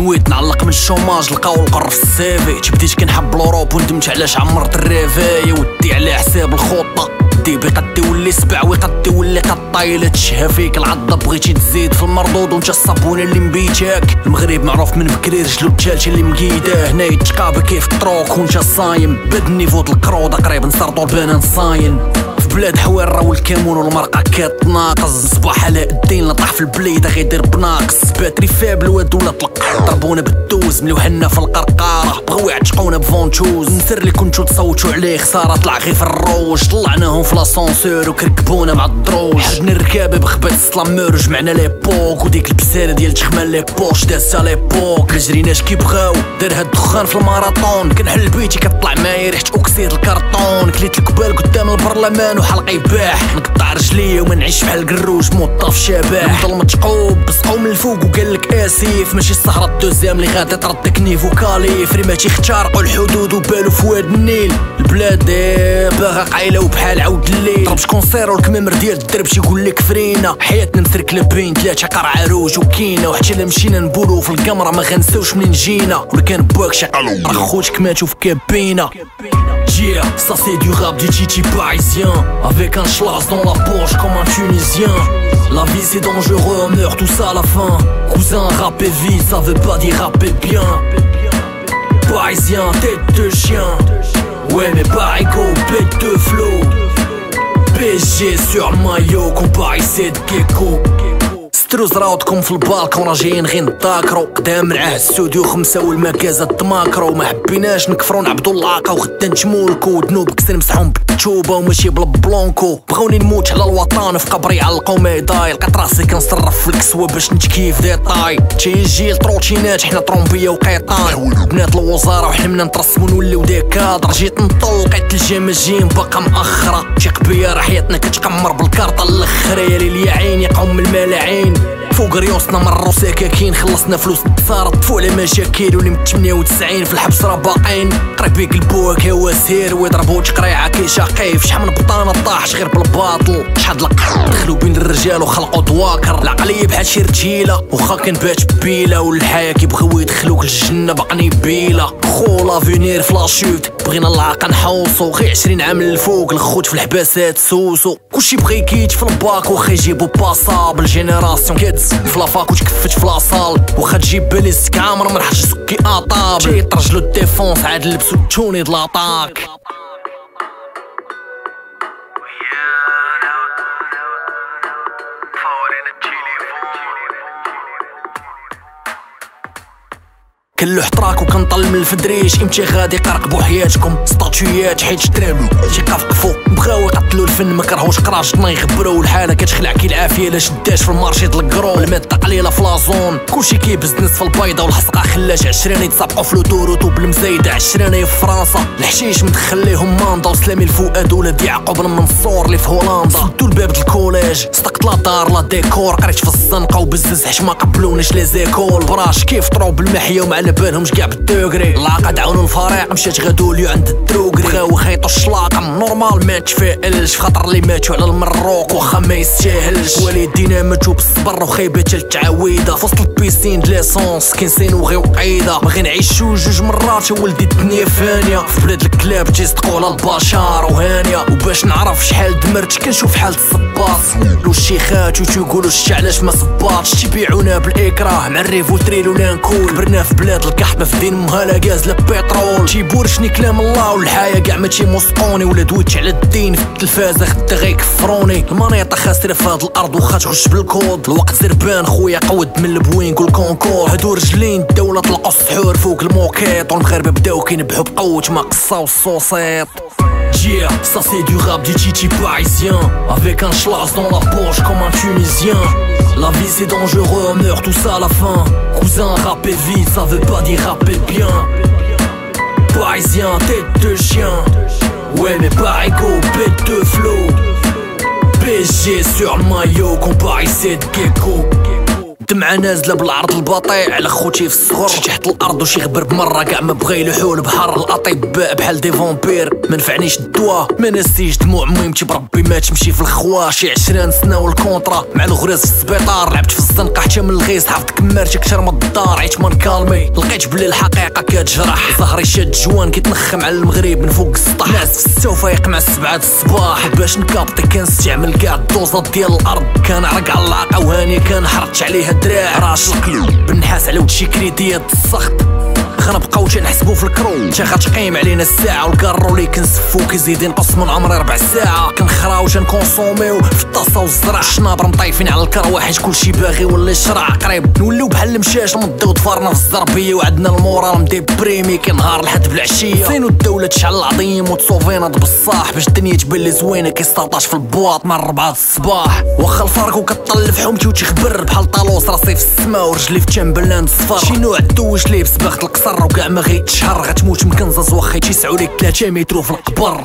نويت نعلق من الشوماج لقاو القر في السيفي تي كنحب لوروب وندمت علاش عمرت الريفاي ودي على حساب الخطة دي بقد تولي سبع وقد تولي قطايلة تشهى فيك العضة بغيتي تزيد. في المردود وانت الصابونة اللي مبيتاك. المغرب معروف من بكري رجلو التالتة اللي مقيداه هنا يتقابل كيف الطروق وانت صايم. بد النيفو الكروضة قريب نصرطو البنان صاين بلاد حويرة والكمون والمرقة كتناقص صباح علاء الدين لطح في البليدة غيدير بناقص. باتري فاب الواد ولا طلق. ضربونا بالدوز ملوحنا في القرقارة. بغاو يعتقونا بفونتوز. نسر اللي كنتو تصوتو عليه خسارة طلع غير في الروج. طلعناهم في لاسونسور وكركبونا مع الدروج. حربنا الركابة بخبات السلامور جمعنا لي بوك. وديك البسالة ديال تخمال لي بوش دازتا لي بوك. مجريناش كي بغاو. دار الدخان في الماراطون. كنحل بيتي كطلع معايا ريحة اوكسيد الكرتون كليت الكبال قدام البرلمان. وحلقي يباح نقطع رجلي وما نعيش بحال قروش موطف شباح نضل متقوب بسقو من الفوق وقالك آسيف. ماشي السهرة الدوزيام اللي غادي تردك نيفو كاليف ريماتي اختارقوا الحدود وبالو في واد النيل. البلاد باغا قايلة وبحال عود الليل. ضربش concert والكمامر ديال الدرب يقول لك فرينا. حياتنا مسركلة بين ثلاثة قرع عروج وكينا وحتى لا مشينا نبولو في القمرة ما غنساوش منين جينا. ولا كان بواك راه خوتك ماتو في cabine. Yeah, ça c'est du rap du Titi parisien. Avec un schlass dans la poche comme un tunisien. La vie c'est dangereux, on meurt tous à la fin. Cousin, rapper vite, ça veut pas dire rapper bien. Parisien, tête de chien. Ouais mais parigo, bête de flow PSG sur le maillot, comparé c'est de gecko سترو زراوتكم في البالكون راه جايين غير نتاكرو قدام معاه السوديو خمسة والمكازة تماكرو. ما حبيناش نكفرو نعبدو اللاقة وغدا نتمولكو ودنوب كسر مسحهم بالتوبة وماشي بالبلونكو بغاوني نموت على الوطن في قبري علقو ميداي لقيت راسي كنصرف في الكسوة باش نتكيف ديطاي تي جيل تروتينات حنا طرومبية وقيطان. بنات الوزارة وحنا نترسمو نوليو دي نطل لقيت الجيم باقا مأخرة. شي قبية راه حياتنا كتقمر بالكارطة الاخرى يا ليل يا عيني قوم الملاعين. فوق ريوسنا مرو سكاكين خلصنا فلوس صارت طفو على مشاكل واللي من 98 في الحبس راه باقين قريب يقلبوك هوا سير ويضربو تقريعة كي شقيف شحال من بطانة طاحش غير بالباطل. شحال دلق دخلو بين الرجال؟ وخلقو دواكر العقلية بحال شي رجيلة. وخا كنبات بيلة. والحياة كيبغيو يدخلوك الجنة باقني بيلة. خو لافينير فلاشوت بغينا العاقة نحوصو غي عشرين عام الفوق الخوت في الحباسات سوسو. كلشي بغا يكيت في الباك. وخا يجيبو باسابل جينيراسيون كيدز في لافاك وتكفت في لاصال وخا تجيب باليس كامر. مرحش سكي اطابل جاي طرجلو الديفونس. عاد لبسو التوني دلاطاك كلو حطراك وكنطل من الفدريش. إمتى غادي قرقبو حياتكم ستاتويات حيت شترامو شي قفقفو بغاو الفن ما كرهوش قراجتنا يخبرو الحالة كتخلع كي العافية. لا شداش في المارشي الكرو المادة قليلة في لازون كلشي كيبزنس في البيضة والحسقه خلاش عشرين يتسابقو في لودوروتو بالمزايده عشرين في فرنسا. الحشيش مدخل ليهم ماندا. وسلامي الفؤاد ولاد يعقوب المنصور اللي في هولندا. سدو الباب الكوليج. صدقت لا دار لا ديكور. قريت في الزنقة وبزز حيت ما قبلونيش لي زيكول. براش كيف طرو بالمحيه ومع بالهمش كاع بالدوغري. لاقا دعونو الفريق مشات غادوليو عند الدروغري. بغاو يخيطو الشلاقة. نورمال ما تفائلش خاطر اللي ماتو على المروك واخا ما يستاهلش. والدينا ماتو بالصبر وخيبات التعويدة في وسط البيسين ليسونس كنسينو غير وقيدة باغي نعيشو جوج مرات ولدي الدنيا فانية. في بلاد الكلاب تيصدقو على البشر وهانية. وباش نعرف شحال دمرت كنشوف حال الصباط لو الشيخات شتي علاش ما صباطش تيبيعونا بالإكراه مع الريفو تريل ولانكول كبرنا في بلاد القحط ما في دين مها لا غاز لا بترول تيبورشني كلام الله والحياة كاع ما تيموسقوني ولا دويتش على الدين في التلفازة خدت غيكفروني المانيطة خاسرة في هاد الارض وخا تخش بالكود الوقت زربان خويا قود من البوين قول كونكور هادو رجلين الدولة طلقوا السحور فوق الموكيط والمغاربة بداو كينبحو بقوة ما قصاو الصوصيط Yeah, ça c'est du rap du Titi parisien Avec un schlass dans la poche comme un tunisien La vie c'est dangereux, on meurt tous à la fin Cousin, rapper vite, ça veut pas dire rapper bien Parisien, tête de chien Ouais mais parigo, bête de flow PSG sur le maillot, comparé c'est de gecko الدمعة نازلة بالعرض البطيء على خوتي في الصغر شي تحت الأرض وشي غبر بمرة كاع ما بغا يلوحوا بحر الاطباء بحال دي فامبير. ما نفعنيش الدواء ما نسيش دموع ميمتي بربي ما تمشي في الخوا. شي عشرين سنة والكونترا. مع الغراز في السبيطار. لعبت في الزنقة حتى من الغيس حفظت كمارتي كتر من الدار. عيت من كالمي. لقيت بلي الحقيقة كتجرح. ظهري شاد جوان كيتنخم على المغرب من فوق السطح ناس في السوفة يقمع السبعة الصباح. باش نكابطي كنستعمل كاع الدوزات ديال الأرض. كان عرق على العاقة وهاني كان حرقت عليها دراع راش القلوب بالنحاس على ودشي كريديات السخط. غنبقاو تنحسبو في الكرو. انت غتقيم علينا الساعة والكارو اللي كنسفو كيزيد ينقص من عمري ربع ساعة. كنخراو تنكونسوميو في الطاسة والزرع. الشنابر مطايفين على الكروة حيت كلشي باغي ولا شرع قريب. نوليو بحال المشاش نمضيو ضفارنا في الزربية وعندنا المورال مديبريمي كنهار لحد بالعشية. فين الدولة تشعل العظيم وتصوفينا بصاح باش الدنيا تبان لي زوينة. كيستطاش في البواط مع ربعة الصباح. واخا الفرق وكطلب حومتي وتخبر. بحال طالوس راسي في السما ورجلي في تشامبرلاند صفر. شي نوع دوش ليه بسباغة القصر. وكاع ما غيتشهر غتموت مكنزز واخا تيسعو ليك 3 مترو في القبر.